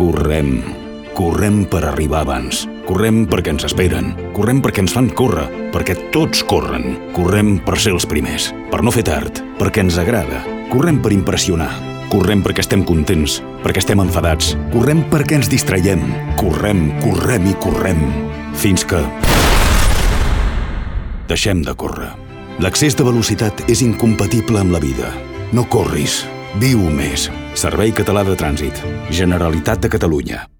Correm. Correm per arribar abans. Correm perquè ens esperen. Correm perquè ens fan córrer. Perquè tots corren. Correm per ser els primers. Per no fer tard. Perquè ens agrada. Correm per impressionar. Correm perquè estem contents, perquè estem enfadats. Correm perquè ens distraiem. Correm, correm i correm. Fins que... Deixem de córrer. L'accés de velocitat és incompatible amb la vida. No corris. Viu més. Servei Català de Trànsit. Generalitat de Catalunya.